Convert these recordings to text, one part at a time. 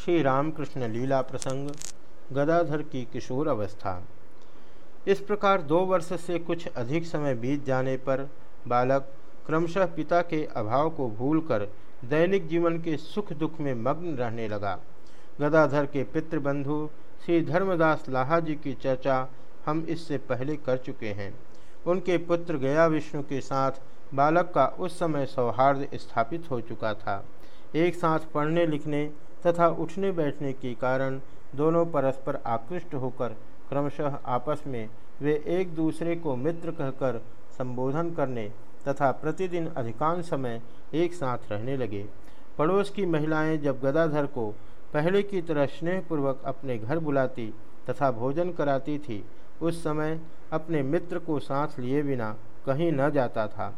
श्री रामकृष्ण लीला प्रसंग, गदाधर की किशोर अवस्था। इस प्रकार दो वर्ष से कुछ अधिक समय बीत जाने पर बालक क्रमशः पिता के अभाव को भूलकर दैनिक जीवन के सुख दुख में मग्न रहने लगा। गदाधर के पितृबंधु श्री धर्मदास लाहा जी की चर्चा हम इससे पहले कर चुके हैं। उनके पुत्र गया विष्णु के साथ बालक का उस समय सौहार्द स्थापित हो चुका था। एक साथ पढ़ने लिखने तथा उठने बैठने के कारण दोनों परस्पर आकृष्ट होकर क्रमशः आपस में वे एक दूसरे को मित्र कहकर संबोधन करने तथा प्रतिदिन अधिकांश समय एक साथ रहने लगे। पड़ोस की महिलाएँ जब गदाधर को पहले की तरह स्नेहपूर्वक अपने घर बुलाती तथा भोजन कराती थी, उस समय अपने मित्र को साथ लिए बिना कहीं न जाता था।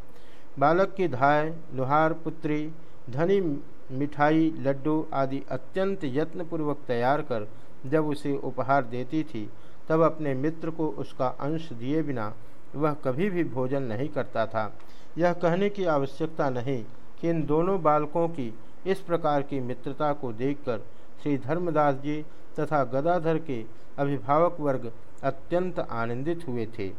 बालक की धाय, लुहार पुत्री, धनी मिठाई, लड्डू आदि अत्यंत यत्नपूर्वक तैयार कर जब उसे उपहार देती थी, तब अपने मित्र को उसका अंश दिए बिना वह कभी भी भोजन नहीं करता था। यह कहने की आवश्यकता नहीं कि इन दोनों बालकों की इस प्रकार की मित्रता को देखकर श्री धर्मदास जी तथा गदाधर के अभिभावक वर्ग अत्यंत आनंदित हुए थे।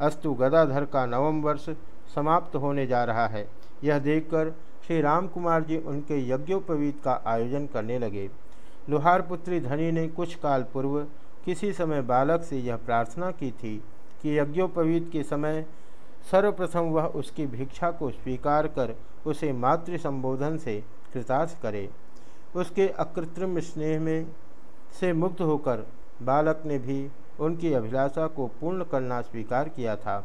अस्तु गदाधर का नवम वर्ष समाप्त होने जा रहा है। यह देखकर श्री राम कुमार जी उनके यज्ञोपवीत का आयोजन करने लगे। लोहार पुत्री धनी ने कुछ काल पूर्व किसी समय बालक से यह प्रार्थना की थी कि यज्ञोपवीत के समय सर्वप्रथम वह उसकी भिक्षा को स्वीकार कर उसे मातृ संबोधन से कृतार्थ करे। उसके अकृत्रिम स्नेह में से मुक्त होकर बालक ने भी उनकी अभिलाषा को पूर्ण करना स्वीकार किया था।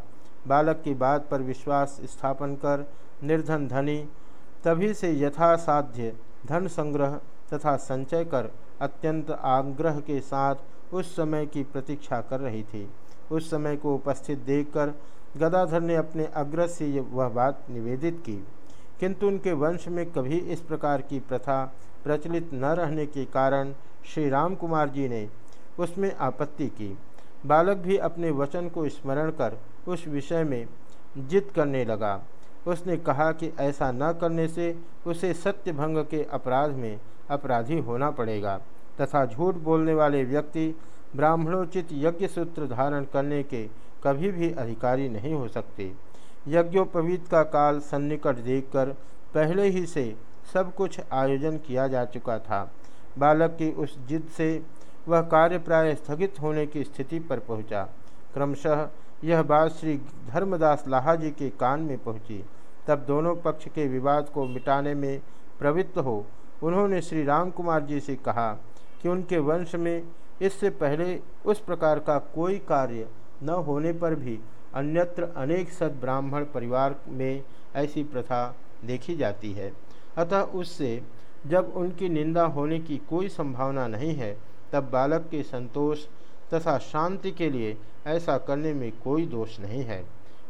बालक की बात पर विश्वास स्थापन कर निर्धन धनी तभी से यथासाध्य धन संग्रह तथा संचय कर अत्यंत आग्रह के साथ उस समय की प्रतीक्षा कर रही थी। उस समय को उपस्थित देखकर गदाधर ने अपने अग्रज से वह बात निवेदित की। किंतु उनके वंश में कभी इस प्रकार की प्रथा प्रचलित न रहने के कारण श्री राम कुमार जी ने उसमें आपत्ति की। बालक भी अपने वचन को स्मरण कर उस विषय में जिद करने लगा। उसने कहा कि ऐसा न करने से उसे सत्य भंग के अपराध में अपराधी होना पड़ेगा। तथा झूठ बोलने वाले व्यक्ति ब्राह्मणोचित यज्ञ सूत्र धारण करने के कभी भी अधिकारी नहीं हो सकते। यज्ञोपवीत का काल सन्निकट देखकर पहले ही से सब कुछ आयोजन किया जा चुका था। बालक की उस जिद से वह कार्य प्राय स्थगित होने की स्थिति पर पहुँचा। क्रमशः यह बात श्री धर्मदास लाहा जी के कान में पहुँची। तब दोनों पक्ष के विवाद को मिटाने में प्रवृत्त हो, उन्होंने श्री राम कुमार जी से कहा कि उनके वंश में इससे पहले उस प्रकार का कोई कार्य न होने पर भी अन्यत्र अनेक सद ब्राह्मण परिवार में ऐसी प्रथा देखी जाती है। अतः उससे जब उनकी निंदा होने की कोई संभावना नहीं है, तब बालक के संतोष तथा शांति के लिए ऐसा करने में कोई दोष नहीं है।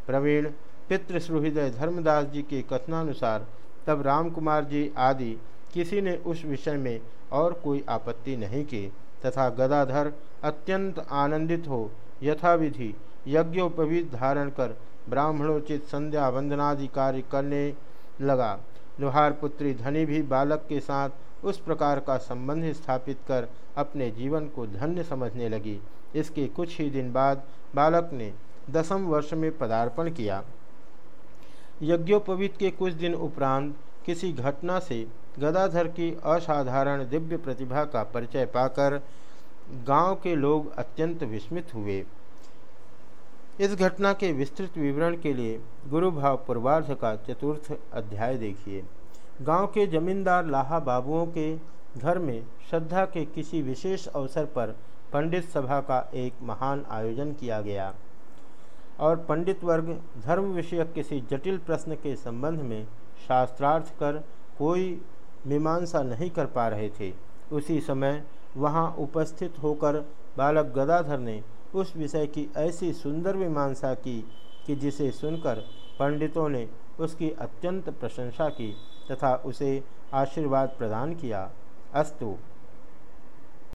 प्रवीण, पितृसुहृदय धर्मदास जी के कथनानुसार, तब राम कुमार जी आदि किसी ने उस विषय में और कोई आपत्ति नहीं की तथा गदाधर अत्यंत आनंदित हो यथाविधि यज्ञोपवीत धारण कर ब्राह्मणोचित संध्या वंदनादि कार्य करने लगा। लोहार पुत्री धनी भी बालक के साथ उस प्रकार का संबंध स्थापित कर अपने जीवन को धन्य समझने लगी। इसके कुछ ही दिन बाद बालक ने दसम वर्ष में पदार्पण किया। यज्ञोपवीत के कुछ दिन उपरांत किसी घटना से गदाधर की असाधारण दिव्य प्रतिभा का परिचय पाकर गाँव के लोग अत्यंत विस्मित हुए। इस घटना के विस्तृत विवरण के लिए गुरु भाव पूर्वार्ध का चतुर्थ अध्याय देखिए। गाँव के जमींदार लाहा बाबुओं के घर में श्रद्धा के किसी विशेष अवसर पर पंडित सभा का एक महान आयोजन किया गया। और पंडित वर्ग धर्म विषयक किसी जटिल प्रश्न के संबंध में शास्त्रार्थ कर कोई मीमांसा नहीं कर पा रहे थे। उसी समय वहाँ उपस्थित होकर बालक गदाधर ने उस विषय की ऐसी सुंदर मीमांसा की कि जिसे सुनकर पंडितों ने उसकी अत्यंत प्रशंसा की। तथा उसे आशीर्वाद प्रदान किया। अस्तु।